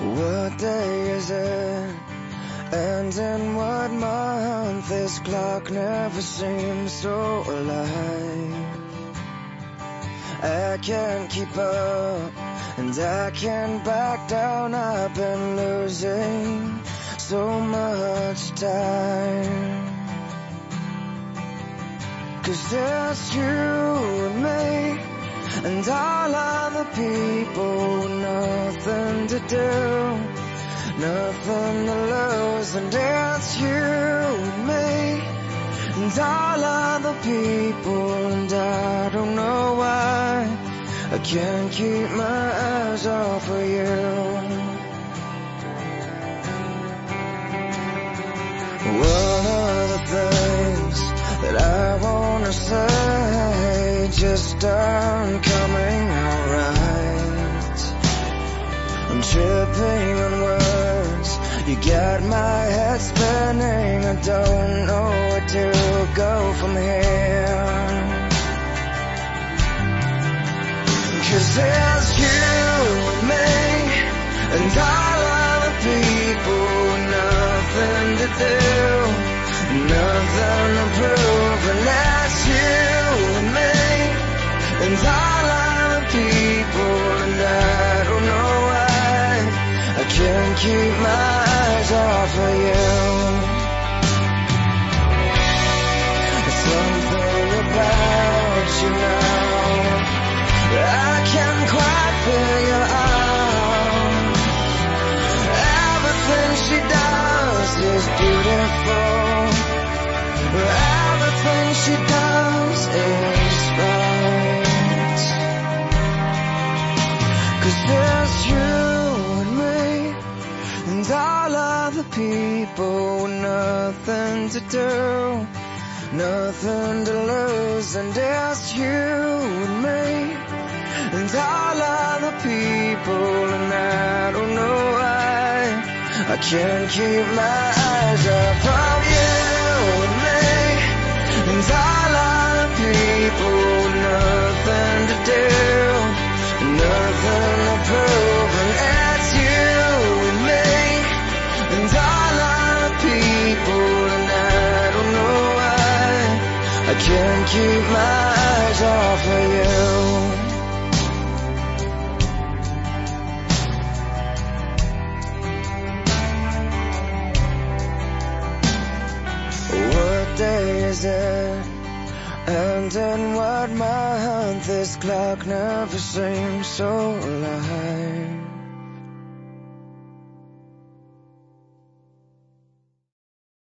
What day is it? And in what month? This clock never seems so alive. I can't keep up, and I can't back down. I've been losing so much time. Cause there's you and me, and all other people, to do, nothing to lose, and it's you and me, and all other people, and I don't know why, I can't keep my eyes off of you. One of the things that I wanna say just aren't coming my head spinning, I don't know where to go from here. Cause there's you and me, and all other people, nothing to do, nothing to prove, and that's you and me, and all other people, and I don't know why, I can't keep my Something about you now I can't quite figure out. Everything she does is beautiful. Everything she does is right. Cause you and me, and all other people, nothing to do, nothing to lose, and there's you and me, and all other people, and I don't know why, I can't keep my eyes off of you and me, and all other people, keep my eyes off of you. What day is it? And in what month? This clock never seems so alive.